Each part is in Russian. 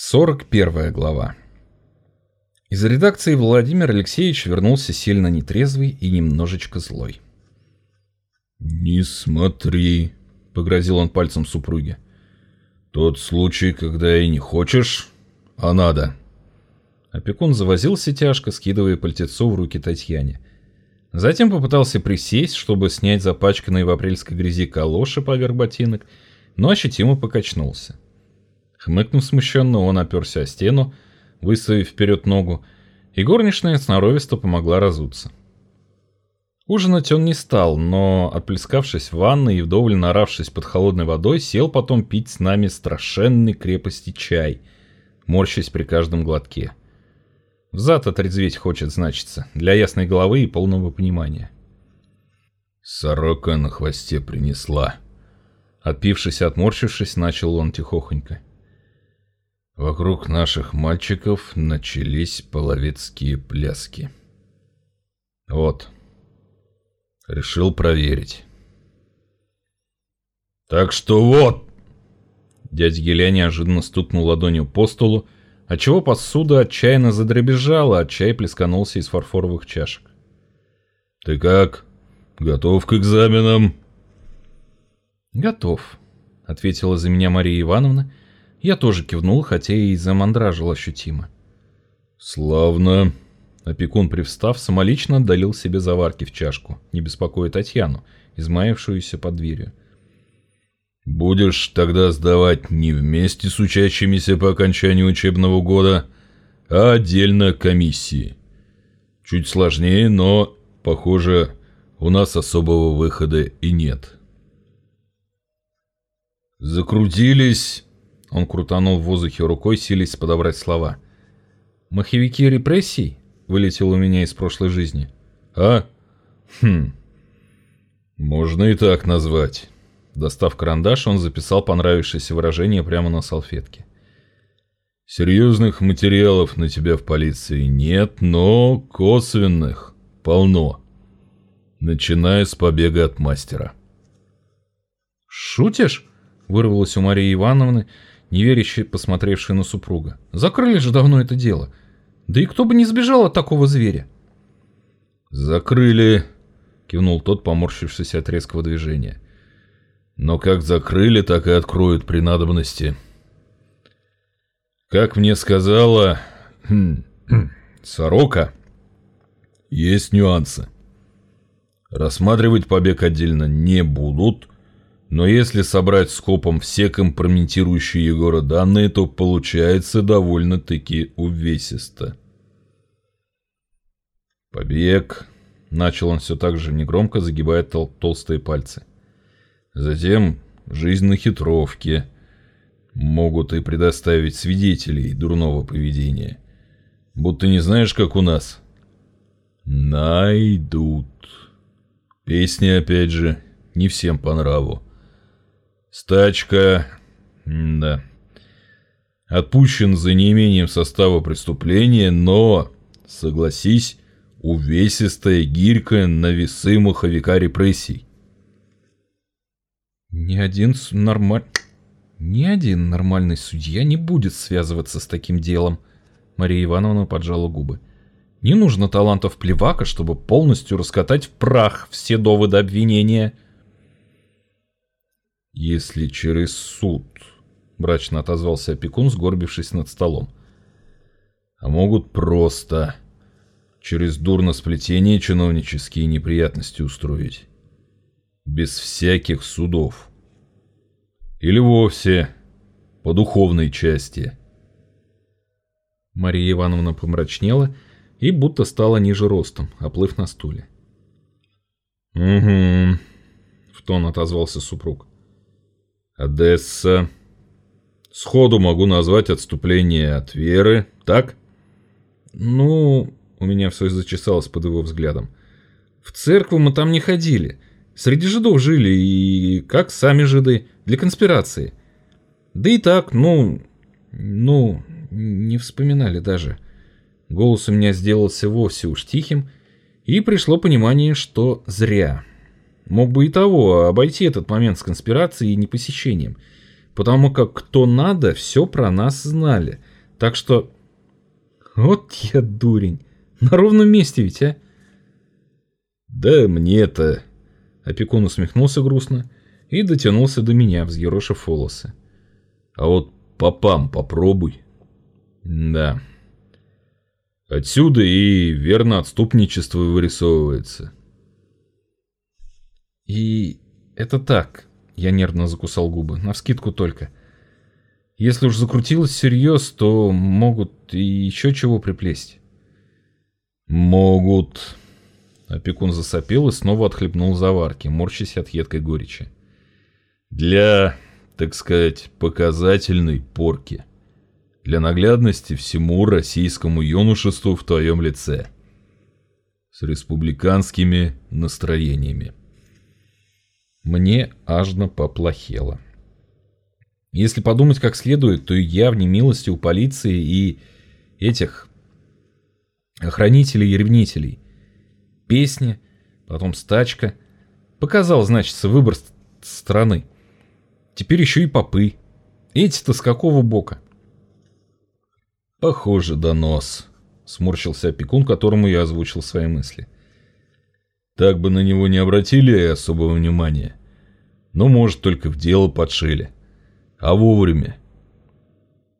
41 глава. Из редакции Владимир Алексеевич вернулся сильно нетрезвый и немножечко злой. «Не смотри», — погрозил он пальцем супруге. «Тот случай, когда и не хочешь, а надо». Опекун завозился тяжко, скидывая пальтецо в руки Татьяне. Затем попытался присесть, чтобы снять запачканные в апрельской грязи калоши поверх ботинок, но ощутимо покачнулся. Хмыкнув смущенно, он оперся о стену, выставив вперед ногу, и горничная сноровисто помогла разуться. Ужинать он не стал, но, отплескавшись в ванной и вдоволь наравшись под холодной водой, сел потом пить с нами страшенной крепости чай, морщась при каждом глотке. Взад отрезветь хочет, значится, для ясной головы и полного понимания. «Сорока на хвосте принесла». Отпившись и отморщившись, начал он тихохонько. Вокруг наших мальчиков начались половецкие пляски. Вот. Решил проверить. Так что вот! Дядя Геля неожиданно стукнул ладонью по столу, отчего посуда отчаянно задребезжала, а чай плесканулся из фарфоровых чашек. «Ты как? Готов к экзаменам?» «Готов», — ответила за меня Мария Ивановна, — я тоже кивнул, хотя и замандражил ощутимо. «Славно!» Опекун, привстав, самолично долил себе заварки в чашку, не беспокоя Татьяну, измаявшуюся под дверью. «Будешь тогда сдавать не вместе с учащимися по окончанию учебного года, а отдельно комиссии. Чуть сложнее, но, похоже, у нас особого выхода и нет». Закрутились он крутанул в воздухе рукой, силясь подобрать слова. «Маховики репрессий?» — вылетел у меня из прошлой жизни. «А? Хм. Можно и так назвать». Достав карандаш, он записал понравившееся выражение прямо на салфетке. «Серьезных материалов на тебя в полиции нет, но косвенных полно. Начиная с побега от мастера». «Шутишь?» — вырвалось у Марии Ивановны, неверяще посмотревший на супруга. «Закрыли же давно это дело. Да и кто бы не сбежал от такого зверя?» «Закрыли», — кивнул тот, поморщившись от резкого движения. «Но как закрыли, так и откроют при надобности». «Как мне сказала... Хм, сорока, есть нюансы. Рассматривать побег отдельно не будут» Но если собрать скопом все компрометирующие Егора данные, то получается довольно-таки увесисто. «Побег», — начал он все так же негромко, загибая тол толстые пальцы. «Затем жизнь на хитровке. Могут и предоставить свидетелей дурного поведения. Будто не знаешь, как у нас». «Найдут». Песни, опять же, не всем по нраву. Стачка... да. Отпущен за неимением состава преступления, но, согласись, увесистая гирька на весы маховика репрессий. Ни один нормаль... Ни один нормальный судья не будет связываться с таким делом. Мария Ивановна поджала губы. Не нужно талантов плевака, чтобы полностью раскатать в прах все доводы обвинения. — «Если через суд», — мрачно отозвался опекун, сгорбившись над столом. «А могут просто через дурносплетение чиновнические неприятности устроить. Без всяких судов. Или вовсе по духовной части». Мария Ивановна помрачнела и будто стала ниже ростом, оплыв на стуле. «Угу», — в тон отозвался супруг. Одесса. Сходу могу назвать отступление от веры, так? Ну, у меня все зачесалось под его взглядом. В церковь мы там не ходили. Среди жидов жили и, как сами жиды, для конспирации. Да и так, ну, ну, не вспоминали даже. Голос у меня сделался вовсе уж тихим, и пришло понимание, что зря. Мог бы и того, обойти этот момент с конспирацией и непосещением, потому как кто надо, все про нас знали, Так что... Вот я дурень. На ровном месте ведь, а? Да мне-то... Опекун усмехнулся грустно и дотянулся до меня, взъерошив волосы. А вот попам попробуй. Да. Отсюда и верно отступничество вырисовывается. И это так, я нервно закусал губы, навскидку только. Если уж закрутилось всерьез, то могут и еще чего приплесть. Могут. Опекун засопел и снова отхлебнул заварки, морщась от едкой горечи. Для, так сказать, показательной порки для наглядности всему российскому юношеству в твоем лице. С республиканскими настроениями. Мне ажно поплохело. Если подумать как следует, то я в немилости у полиции и этих охранителей и ревнителей. Песня, потом стачка. Показал, значит, выбор страны. Теперь еще и попы. Эти-то с какого бока? «Похоже, донос», — сморщился опекун, которому я озвучил свои мысли. «Так бы на него не обратили особого внимания. Но, может, только в дело подшили. А вовремя.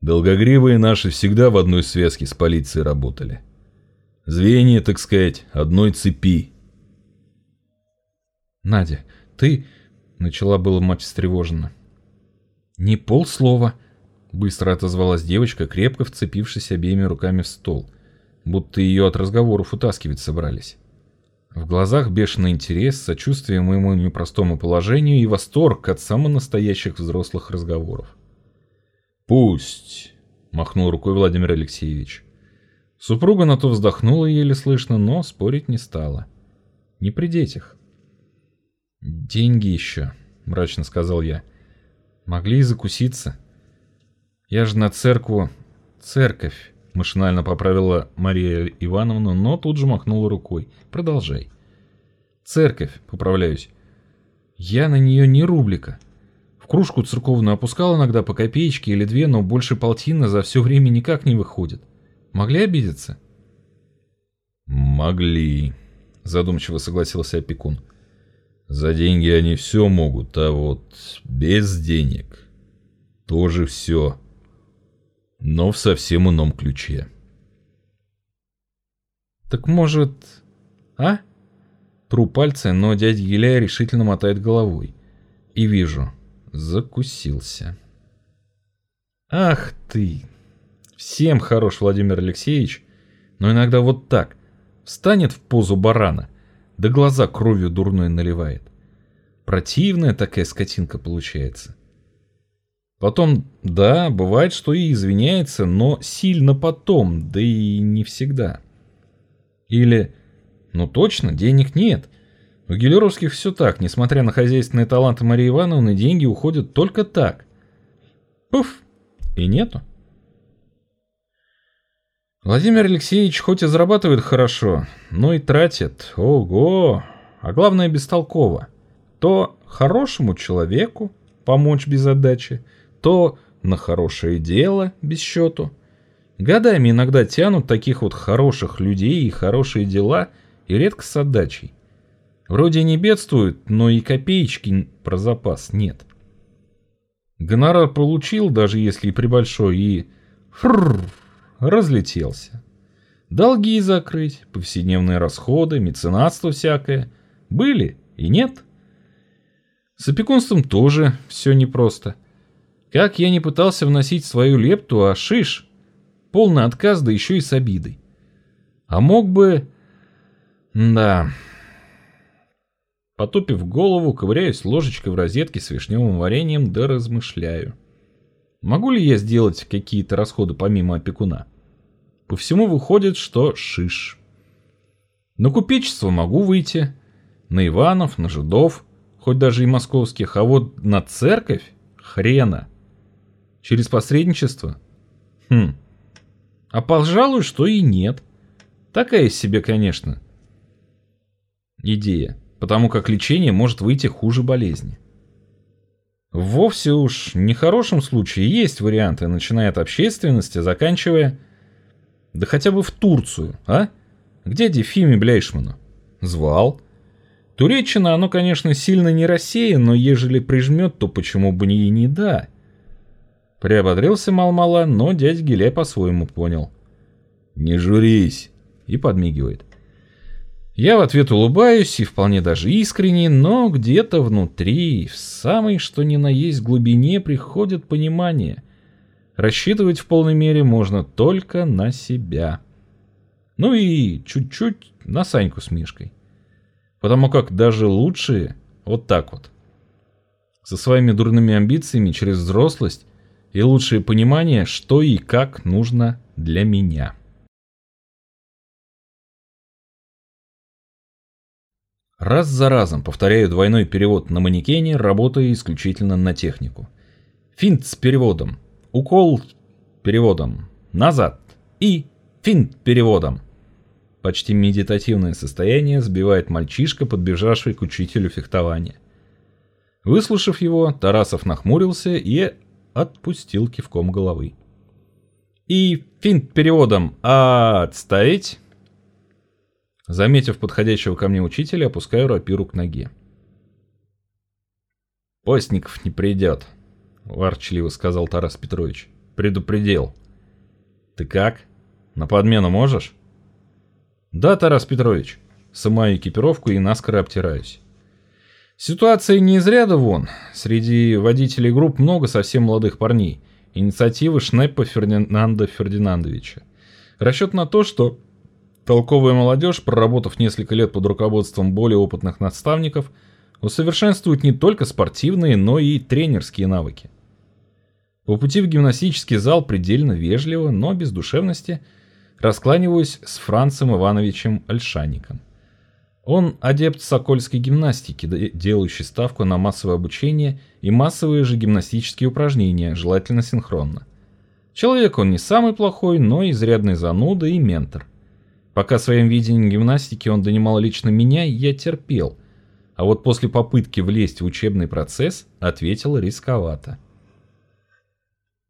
Долгогривые наши всегда в одной связке с полицией работали. Звенья, так сказать, одной цепи». «Надя, ты...» — начала было мать встревоженно. «Не полслова», — Быстро отозвалась девочка, крепко вцепившись обеими руками в стол, будто ее от разговоров утаскивать собрались. В глазах бешеный интерес, сочувствие моему непростому положению и восторг от самых настоящих взрослых разговоров. «Пусть», — махнул рукой Владимир Алексеевич. Супруга на то вздохнула еле слышно, но спорить не стала. Не при детях. «Деньги еще», — мрачно сказал я. «Могли и закуситься». Я же на церкву... Церковь, машинально поправила Мария Ивановна, но тут же махнула рукой. Продолжай. Церковь, поправляюсь. Я на нее не рублика. В кружку церковную опускал иногда по копеечке или две, но больше полтины за все время никак не выходит. Могли обидеться? Могли, задумчиво согласился опекун. За деньги они все могут, а вот без денег тоже все но в совсем ином ключе. «Так может... а?» Тру пальцы, но дядя Еляй решительно мотает головой. И вижу. Закусился. «Ах ты! Всем хорош Владимир Алексеевич, но иногда вот так. Встанет в позу барана, да глаза кровью дурной наливает. Противная такая скотинка получается. Потом, да, бывает, что и извиняется, но сильно потом, да и не всегда. Или, ну точно, денег нет. У Гелеровских все так, несмотря на хозяйственные таланты Марии Ивановны, деньги уходят только так. Пуф, и нету. Владимир Алексеевич хоть и зарабатывает хорошо, но и тратит, ого, а главное бестолково. То хорошему человеку помочь без отдачи, то на хорошее дело без счету. Годами иногда тянут таких вот хороших людей и хорошие дела, и редко с отдачей. Вроде не бедствуют, но и копеечки про запас нет. Гонорар получил, даже если и прибольшой, и... Фрррр, разлетелся. Долги закрыть, повседневные расходы, меценатство всякое. Были и нет. С опекунством тоже все непросто. Как я не пытался вносить свою лепту, а шиш. Полный отказ, да еще и с обидой. А мог бы... Да... Потупив голову, ковыряюсь ложечкой в розетке с вишневым вареньем, да размышляю. Могу ли я сделать какие-то расходы помимо опекуна? По всему выходит, что шиш. На купечество могу выйти. На Иванов, на жидов, хоть даже и московских, а вот на церковь хрена. Через посредничество? Хм. А пожалуй, что и нет. Такая себе, конечно. Идея. Потому как лечение может выйти хуже болезни. вовсе уж нехорошем случае есть варианты, начиная от общественности, заканчивая... Да хотя бы в Турцию, а? Где Дефиме Бляйшману? Звал. Туреччина, оно, конечно, сильно не Россия, но ежели прижмет, то почему бы и не да? Приободрился мал-мала, но дядь Гиля по-своему понял. «Не журись!» И подмигивает. Я в ответ улыбаюсь и вполне даже искренне, но где-то внутри, в самой что ни на есть глубине, приходит понимание. Рассчитывать в полной мере можно только на себя. Ну и чуть-чуть на Саньку с Мишкой. Потому как даже лучшие вот так вот. Со своими дурными амбициями через взрослость и лучшее понимание, что и как нужно для меня. Раз за разом повторяю двойной перевод на манекене, работая исключительно на технику. Финт с переводом, укол переводом, назад и финт переводом. Почти медитативное состояние сбивает мальчишка, подбежавший к учителю фехтования. Выслушав его, Тарасов нахмурился и отпустил кивком головы. И финт переводом «отставить» Заметив подходящего ко мне учителя, опускаю рапиру к ноге. «Постников не придет», — ворчливо сказал Тарас Петрович. «Предупредил». «Ты как? На подмену можешь?» «Да, Тарас Петрович». Сымаю экипировку и наскоро обтираюсь. Ситуация не из ряда вон. Среди водителей групп много совсем молодых парней. Инициативы Шнеппа Фердинанда Фердинандовича. Расчет на то, что Толковая молодежь, проработав несколько лет под руководством более опытных наставников, усовершенствует не только спортивные, но и тренерские навыки. По пути в гимнастический зал предельно вежливо, но без душевности, раскланиваюсь с Францем Ивановичем Альшаником. Он адепт сокольской гимнастики, делающий ставку на массовое обучение и массовые же гимнастические упражнения, желательно синхронно. Человек он не самый плохой, но изрядный зануда и ментор. Пока своим видением гимнастики он донимал лично меня, я терпел. А вот после попытки влезть в учебный процесс, ответил рисковато.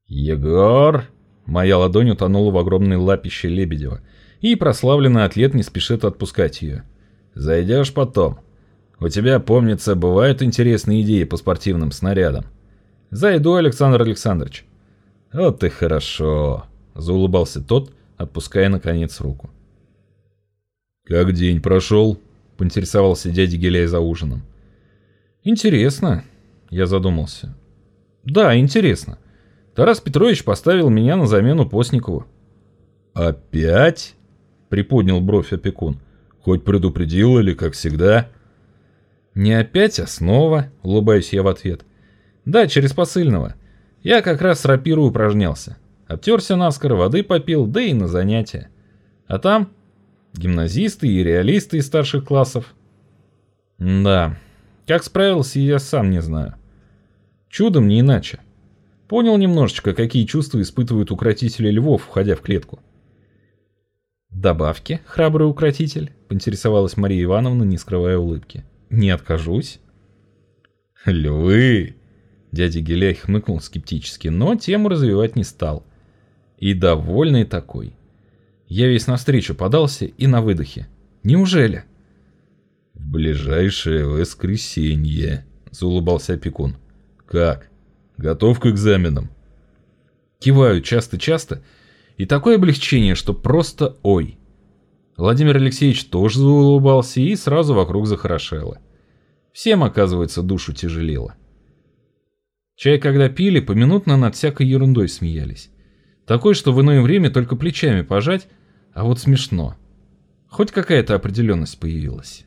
«Егор!» Моя ладонь утонула в огромной лапище Лебедева, и прославленный атлет не спешит отпускать ее. «Зайдешь потом. У тебя, помнится, бывают интересные идеи по спортивным снарядам». «Зайду, Александр Александрович». «Вот и хорошо», — заулыбался тот, отпуская наконец руку. «Как день прошел?» — поинтересовался дядя Геляй за ужином. «Интересно», — я задумался. «Да, интересно. Тарас Петрович поставил меня на замену Постникову». «Опять?» — приподнял бровь опекун. «Хоть предупредил или как всегда?» «Не опять, а снова», — улыбаюсь я в ответ. «Да, через посыльного. Я как раз с рапиру упражнялся. Обтерся наскоро, воды попил, да и на занятия. А там гимназисты и реалисты из старших классов. Да, как справился, я сам не знаю. Чудом не иначе. Понял немножечко, какие чувства испытывают укротители львов, входя в клетку. «Добавки, храбрый укротитель?» — поинтересовалась Мария Ивановна, не скрывая улыбки. «Не откажусь». «Львы!» — дядя Геляй хмыкнул скептически, но тему развивать не стал. И довольный такой. Я весь навстречу подался и на выдохе. Неужели? В ближайшее воскресенье, заулыбался опекун. Как? Готов к экзаменам? Киваю часто-часто, и такое облегчение, что просто ой. Владимир Алексеевич тоже заулыбался и сразу вокруг захорошело. Всем, оказывается, душу тяжелело. Чай, когда пили, поминутно над всякой ерундой смеялись. Такой, что в иное время только плечами пожать, а вот смешно. Хоть какая-то определенность появилась.